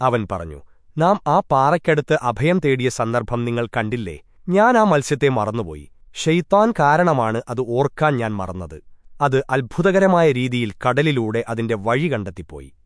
അവൻ പറഞ്ഞു നാം ആ പാറയ്ക്കടുത്ത് അഭയം തേടിയ സന്ദർഭം നിങ്ങൾ കണ്ടില്ലേ? ഞാൻ ആ മത്സ്യത്തെ മറന്നുപോയി. ഷെയ്ത്താൻ കാരണമാണ് അത് ഓർക്കാൻ ഞാൻ മറന്നത്. അത് അത്ഭുതകരമായ രീതിയിൽ കടലിലൂടെ അതിന്റെ വഴി കണ്ടെത്തിപ്പോയി.